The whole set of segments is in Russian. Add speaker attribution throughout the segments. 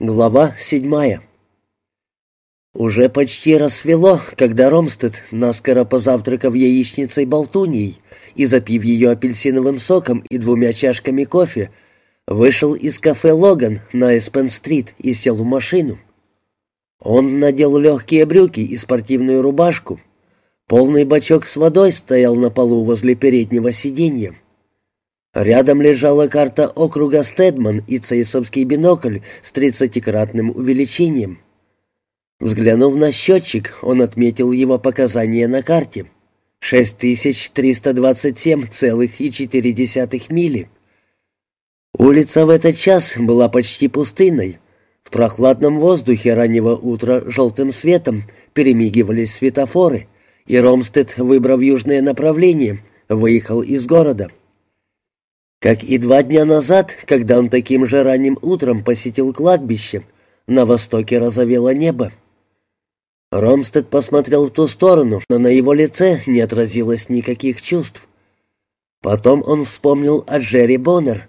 Speaker 1: Глава седьмая. Уже почти рассвело, когда Ромстед, наскоро позавтракав яичницей болтуньей и запив ее апельсиновым соком и двумя чашками кофе, вышел из кафе «Логан» на Эспен-стрит и сел в машину. Он надел легкие брюки и спортивную рубашку. Полный бачок с водой стоял на полу возле переднего сиденья. Рядом лежала карта округа Стедман и цейсовский бинокль с тридцатикратным увеличением. Взглянув на счетчик, он отметил его показания на карте. 6327,4 мили. Улица в этот час была почти пустынной. В прохладном воздухе раннего утра желтым светом перемигивались светофоры, и Ромстед, выбрав южное направление, выехал из города. Как и два дня назад, когда он таким же ранним утром посетил кладбище, на востоке розовело небо. Ромстед посмотрел в ту сторону, но на его лице не отразилось никаких чувств. Потом он вспомнил о Джерри Боннер.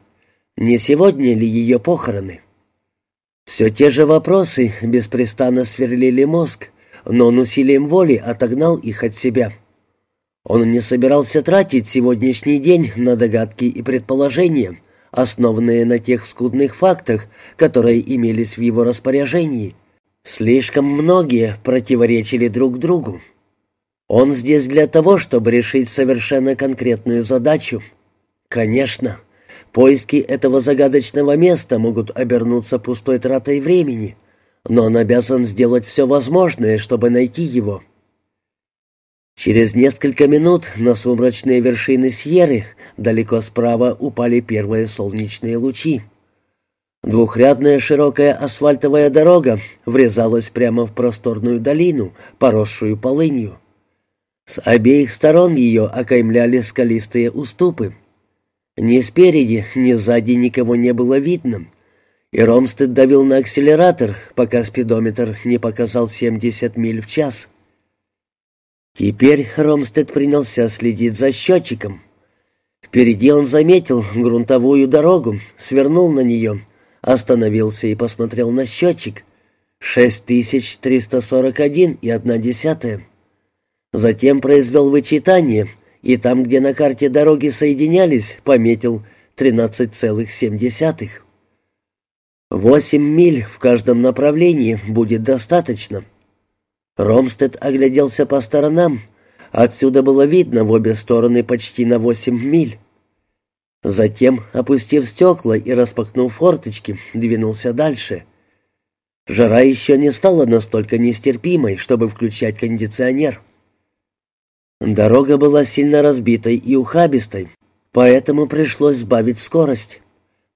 Speaker 1: Не сегодня ли ее похороны? Все те же вопросы беспрестанно сверлили мозг, но он усилием воли отогнал их от себя. Он не собирался тратить сегодняшний день на догадки и предположения, основанные на тех скудных фактах, которые имелись в его распоряжении. Слишком многие противоречили друг другу. Он здесь для того, чтобы решить совершенно конкретную задачу. Конечно, поиски этого загадочного места могут обернуться пустой тратой времени, но он обязан сделать все возможное, чтобы найти его. Через несколько минут на сумрачные вершины Сьерры далеко справа упали первые солнечные лучи. Двухрядная широкая асфальтовая дорога врезалась прямо в просторную долину, поросшую полынью. С обеих сторон ее окаймляли скалистые уступы. Ни спереди, ни сзади никого не было видно, и Ромстед давил на акселератор, пока спидометр не показал 70 миль в час. Теперь Ромстед принялся следить за счетчиком. Впереди он заметил грунтовую дорогу, свернул на нее, остановился и посмотрел на счетчик. Шесть тысяч триста сорок один и одна десятая. Затем произвел вычитание, и там, где на карте дороги соединялись, пометил тринадцать целых семь десятых. Восемь миль в каждом направлении будет достаточно. Ромстед огляделся по сторонам. Отсюда было видно в обе стороны почти на восемь миль. Затем, опустив стекла и распахнув форточки, двинулся дальше. Жара еще не стала настолько нестерпимой, чтобы включать кондиционер. Дорога была сильно разбитой и ухабистой, поэтому пришлось сбавить скорость.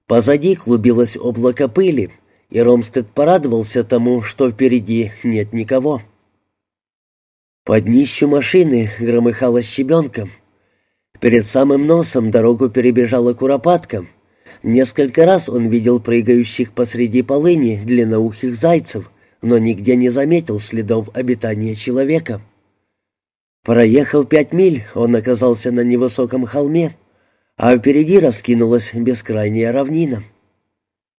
Speaker 1: Позади клубилось облако пыли, и Ромстед порадовался тому, что впереди нет никого. Под днищу машины громыхала щебенка. Перед самым носом дорогу перебежала куропатка. Несколько раз он видел прыгающих посреди полыни длинноухих зайцев, но нигде не заметил следов обитания человека. Проехав пять миль, он оказался на невысоком холме, а впереди раскинулась бескрайняя равнина.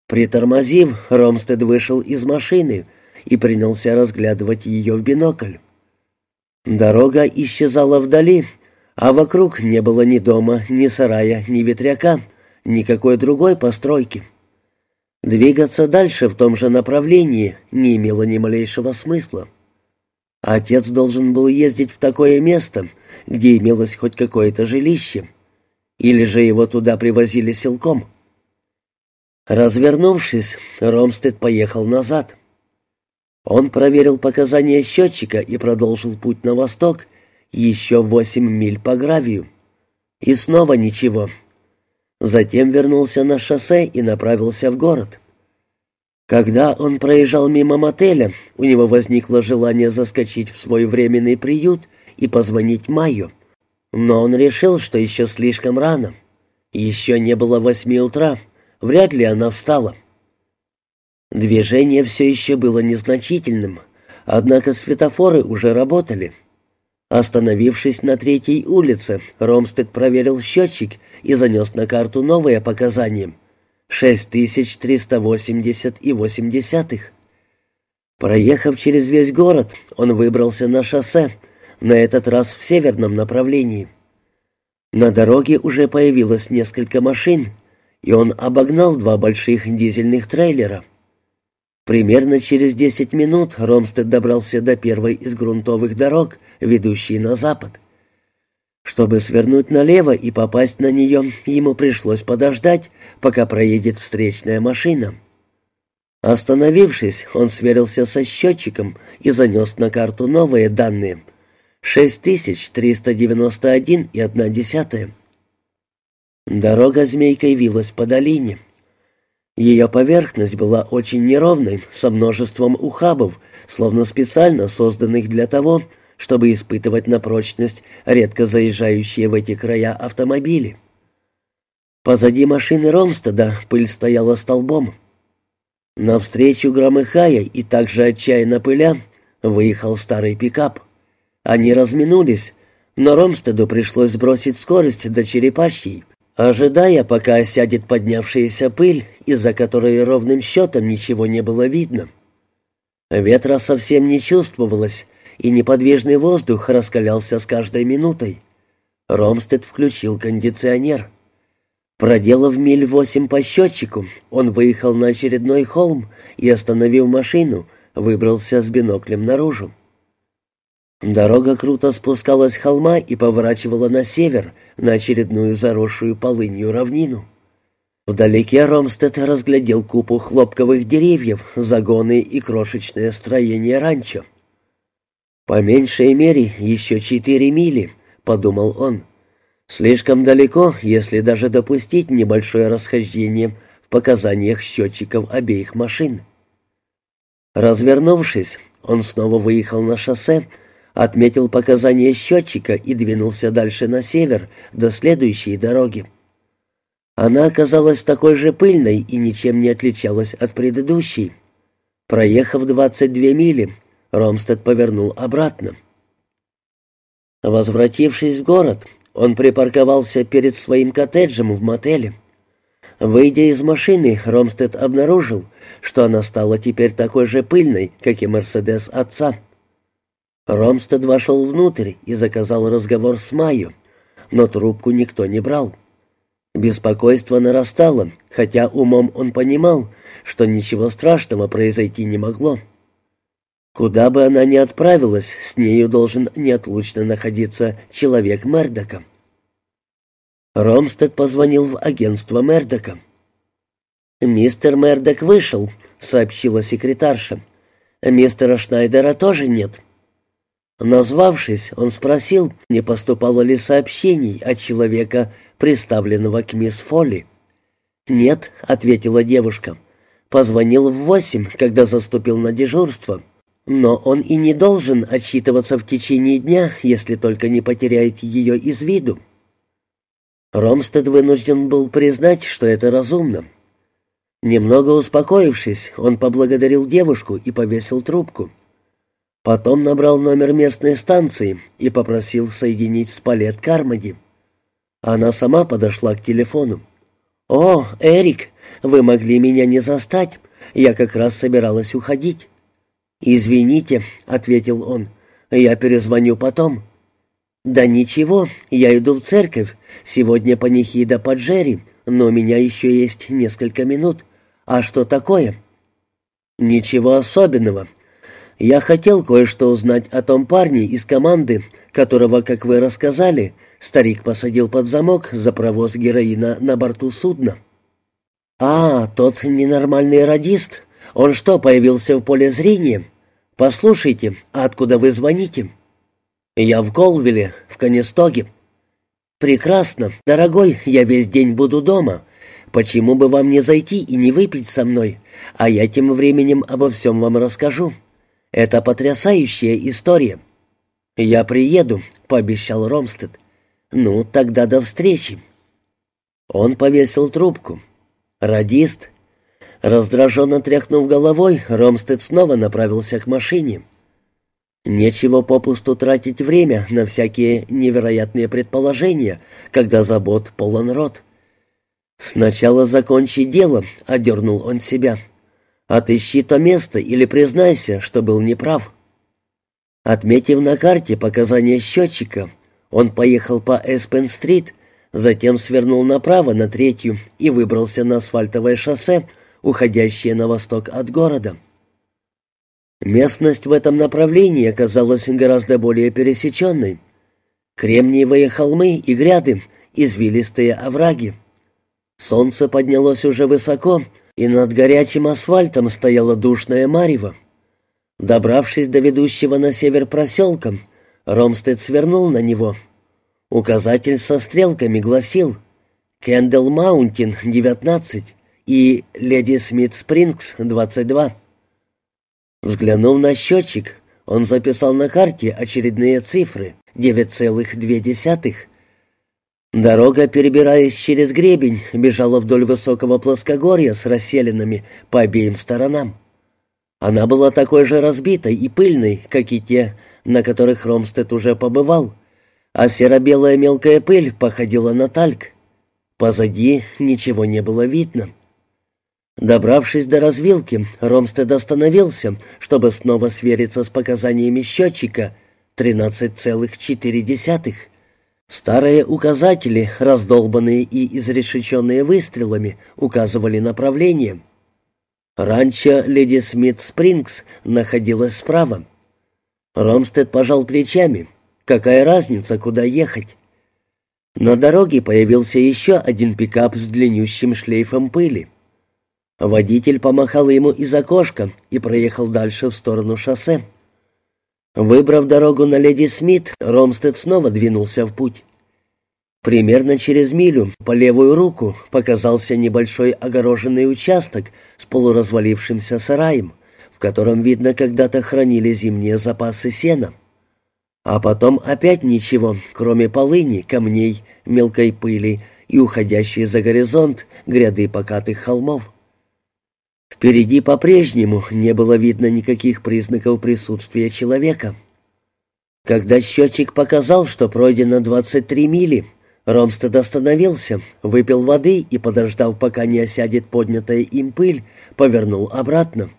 Speaker 1: Притормозив, Ромстед вышел из машины и принялся разглядывать ее в бинокль. Дорога исчезала вдали, а вокруг не было ни дома, ни сарая, ни ветряка, никакой другой постройки. Двигаться дальше в том же направлении не имело ни малейшего смысла. Отец должен был ездить в такое место, где имелось хоть какое-то жилище, или же его туда привозили силком. Развернувшись, Ромстед поехал назад. Он проверил показания счетчика и продолжил путь на восток, еще восемь миль по гравию. И снова ничего. Затем вернулся на шоссе и направился в город. Когда он проезжал мимо мотеля, у него возникло желание заскочить в свой временный приют и позвонить Майю. Но он решил, что еще слишком рано. Еще не было восьми утра, вряд ли она встала. Движение все еще было незначительным, однако светофоры уже работали. Остановившись на третьей улице, Ромстед проверил счетчик и занес на карту новые показания. 6380,8. Проехав через весь город, он выбрался на шоссе, на этот раз в северном направлении. На дороге уже появилось несколько машин, и он обогнал два больших дизельных трейлера. Примерно через десять минут Ромстед добрался до первой из грунтовых дорог, ведущей на запад. Чтобы свернуть налево и попасть на нее, ему пришлось подождать, пока проедет встречная машина. Остановившись, он сверился со счетчиком и занес на карту новые данные — 6391,1. Дорога змейкой вилась по долине. Ее поверхность была очень неровной, со множеством ухабов, словно специально созданных для того, чтобы испытывать на прочность редко заезжающие в эти края автомобили. Позади машины Ромстеда пыль стояла столбом. Навстречу громыхая и также отчаянно пыля выехал старый пикап. Они разминулись, но Ромстеду пришлось сбросить скорость до черепашьей, ожидая, пока осядет поднявшаяся пыль, из-за которой ровным счетом ничего не было видно. Ветра совсем не чувствовалось, и неподвижный воздух раскалялся с каждой минутой. Ромстед включил кондиционер. Проделав миль восемь по счетчику, он выехал на очередной холм и, остановив машину, выбрался с биноклем наружу. Дорога круто спускалась с холма и поворачивала на север, на очередную заросшую полынью равнину. Вдалеке Ромстед разглядел купу хлопковых деревьев, загоны и крошечное строение ранчо. «По меньшей мере еще четыре мили», — подумал он. «Слишком далеко, если даже допустить небольшое расхождение в показаниях счетчиков обеих машин». Развернувшись, он снова выехал на шоссе, отметил показания счетчика и двинулся дальше на север, до следующей дороги. Она оказалась такой же пыльной и ничем не отличалась от предыдущей. Проехав 22 мили, Ромстед повернул обратно. Возвратившись в город, он припарковался перед своим коттеджем в мотеле. Выйдя из машины, Ромстед обнаружил, что она стала теперь такой же пыльной, как и «Мерседес» отца. Ромстед вошел внутрь и заказал разговор с Майю, но трубку никто не брал. Беспокойство нарастало, хотя умом он понимал, что ничего страшного произойти не могло. Куда бы она ни отправилась, с нею должен неотлучно находиться человек Мердока. Ромстед позвонил в агентство Мердока. «Мистер Мердок вышел», — сообщила секретарша. «Мистера Шнайдера тоже нет». Назвавшись, он спросил, не поступало ли сообщений от человека, представленного к мисс Фолли. «Нет», — ответила девушка. «Позвонил в восемь, когда заступил на дежурство. Но он и не должен отчитываться в течение дня, если только не потеряет ее из виду». Ромстед вынужден был признать, что это разумно. Немного успокоившись, он поблагодарил девушку и повесил трубку. Потом набрал номер местной станции и попросил соединить с Палет Кармоди. Она сама подошла к телефону. «О, Эрик, вы могли меня не застать. Я как раз собиралась уходить». «Извините», — ответил он, — «я перезвоню потом». «Да ничего, я иду в церковь. Сегодня панихида по Джерри, но у меня еще есть несколько минут. А что такое?» «Ничего особенного. Я хотел кое-что узнать о том парне из команды, которого, как вы рассказали, старик посадил под замок за провоз героина на борту судна. А, тот ненормальный радист. Он что, появился в поле зрения? Послушайте, а откуда вы звоните? Я в Колвилле, в Конестоге. Прекрасно. Дорогой, я весь день буду дома. Почему бы вам не зайти и не выпить со мной? А я тем временем обо всем вам расскажу. Это потрясающая история. Я приеду, пообещал Ромстед. Ну, тогда до встречи. Он повесил трубку. Радист. Раздраженно тряхнув головой, Ромстед снова направился к машине. Нечего попусту тратить время на всякие невероятные предположения, когда забот полон рот. «Сначала закончи дело», — одернул он себя. «Отыщи то место или признайся, что был неправ». Отметив на карте показания счетчика, он поехал по Эспен-стрит, затем свернул направо на третью и выбрался на асфальтовое шоссе, уходящее на восток от города. Местность в этом направлении оказалась гораздо более пересеченной. Кремниевые холмы и гряды, извилистые овраги. Солнце поднялось уже высоко, и над горячим асфальтом стояла душная марево. Добравшись до ведущего на север проселка, Ромстед свернул на него. Указатель со стрелками гласил «Кендалл Маунтин, 19» и «Леди Смит Спрингс, 22». Взглянув на счетчик, он записал на карте очередные цифры — 9,2. Дорога, перебираясь через гребень, бежала вдоль высокого плоскогорья с расселенными по обеим сторонам. Она была такой же разбитой и пыльной, как и те, на которых Ромстед уже побывал, а серо-белая мелкая пыль походила на тальк. Позади ничего не было видно. Добравшись до развилки, Ромстед остановился, чтобы снова свериться с показаниями счетчика 13,4. Старые указатели, раздолбанные и изрешеченные выстрелами, указывали направление. Ранчо Леди Смит Спрингс находилась справа. Ромстед пожал плечами. Какая разница, куда ехать? На дороге появился еще один пикап с длиннющим шлейфом пыли. Водитель помахал ему из окошка и проехал дальше в сторону шоссе. Выбрав дорогу на Леди Смит, Ромстед снова двинулся в путь. Примерно через милю по левую руку показался небольшой огороженный участок с полуразвалившимся сараем, в котором, видно, когда-то хранили зимние запасы сена. А потом опять ничего, кроме полыни, камней, мелкой пыли и уходящей за горизонт гряды покатых холмов. Впереди по-прежнему не было видно никаких признаков присутствия человека. Когда счетчик показал, что пройдено 23 мили, Ромстед остановился, выпил воды и, подождав, пока не осядет поднятая им пыль, повернул обратно.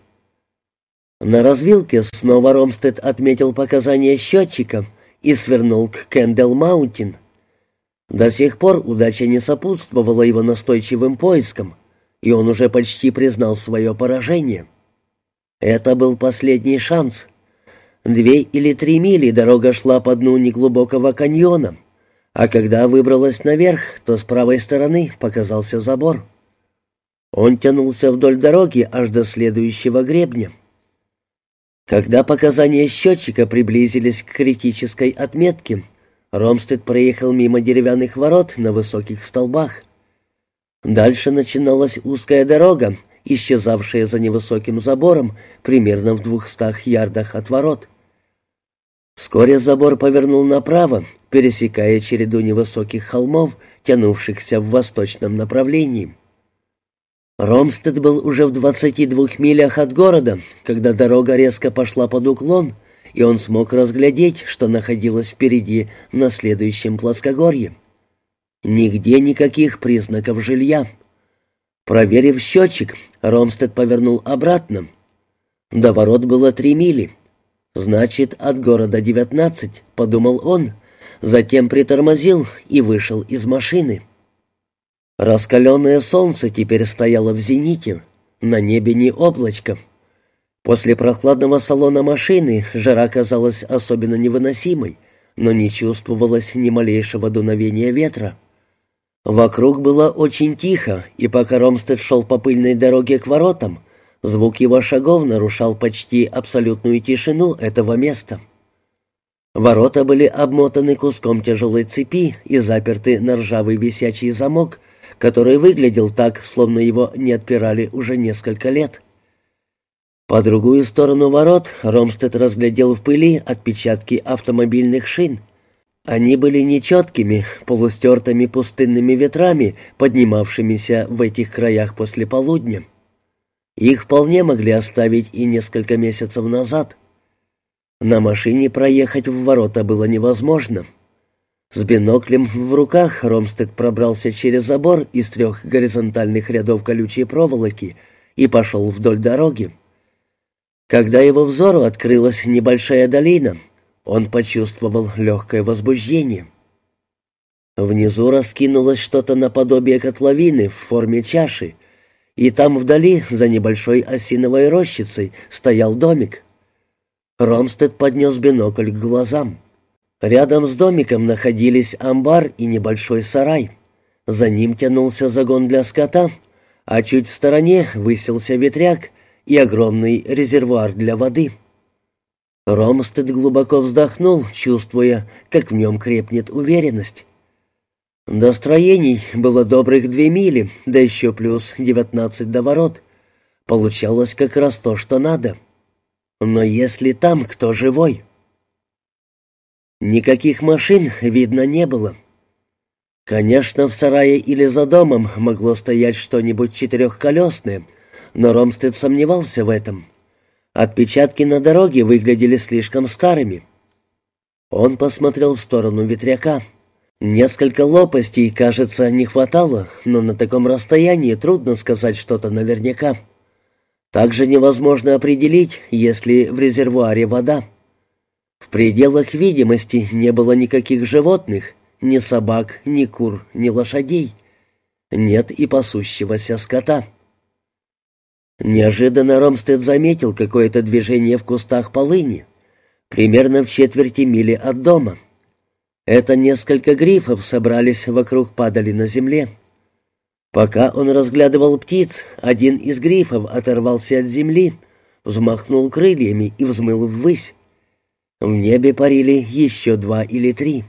Speaker 1: На развилке снова Ромстед отметил показания счетчика и свернул к Кендалл-Маунтин. До сих пор удача не сопутствовала его настойчивым поискам и он уже почти признал свое поражение. Это был последний шанс. Две или три мили дорога шла по дну неглубокого каньона, а когда выбралась наверх, то с правой стороны показался забор. Он тянулся вдоль дороги аж до следующего гребня. Когда показания счетчика приблизились к критической отметке, Ромстед проехал мимо деревянных ворот на высоких столбах. Дальше начиналась узкая дорога, исчезавшая за невысоким забором примерно в двухстах ярдах от ворот. Вскоре забор повернул направо, пересекая череду невысоких холмов, тянувшихся в восточном направлении. Ромстед был уже в двадцати двух милях от города, когда дорога резко пошла под уклон, и он смог разглядеть, что находилось впереди на следующем плоскогорье. Нигде никаких признаков жилья. Проверив счетчик, Ромстед повернул обратно. До ворот было три мили. «Значит, от города девятнадцать», — подумал он, затем притормозил и вышел из машины. Раскаленное солнце теперь стояло в зените, на небе не облачко. После прохладного салона машины жара казалась особенно невыносимой, но не чувствовалось ни малейшего дуновения ветра. Вокруг было очень тихо, и пока Ромстед шел по пыльной дороге к воротам, звук его шагов нарушал почти абсолютную тишину этого места. Ворота были обмотаны куском тяжелой цепи и заперты на ржавый висячий замок, который выглядел так, словно его не отпирали уже несколько лет. По другую сторону ворот Ромстед разглядел в пыли отпечатки автомобильных шин. Они были нечеткими, полустертыми пустынными ветрами, поднимавшимися в этих краях после полудня. Их вполне могли оставить и несколько месяцев назад. На машине проехать в ворота было невозможно. С биноклем в руках Ромстед пробрался через забор из трех горизонтальных рядов колючей проволоки и пошел вдоль дороги. Когда его взору открылась небольшая долина, он почувствовал легкое возбуждение. Внизу раскинулось что-то наподобие котловины в форме чаши, и там вдали, за небольшой осиновой рощицей, стоял домик. Ромстед поднес бинокль к глазам. Рядом с домиком находились амбар и небольшой сарай. За ним тянулся загон для скота, а чуть в стороне высился ветряк и огромный резервуар для воды. Ромстед глубоко вздохнул, чувствуя, как в нем крепнет уверенность. До строений было добрых две мили, да еще плюс девятнадцать до ворот. Получалось как раз то, что надо. Но если там кто живой... Никаких машин видно не было. Конечно, в сарае или за домом могло стоять что-нибудь четырехколесное, но Ромстед сомневался в этом. Отпечатки на дороге выглядели слишком старыми. Он посмотрел в сторону ветряка. Несколько лопастей, кажется, не хватало, но на таком расстоянии трудно сказать что-то наверняка. Также невозможно определить, есть ли в резервуаре вода. В пределах видимости не было никаких животных, ни собак, ни кур, ни лошадей. Нет и пасущегося скота. Неожиданно Ромстед заметил какое-то движение в кустах полыни, примерно в четверти мили от дома. Это несколько грифов собрались вокруг падали на земле. Пока он разглядывал птиц, один из грифов оторвался от земли, взмахнул крыльями и взмыл ввысь. В небе парили еще два или три.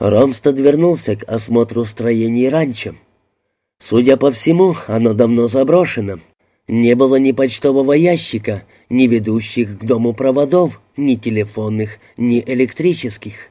Speaker 1: Ромстед вернулся к осмотру строений ранчо. Судя по всему, оно давно заброшено. Не было ни почтового ящика, ни ведущих к дому проводов, ни телефонных, ни электрических.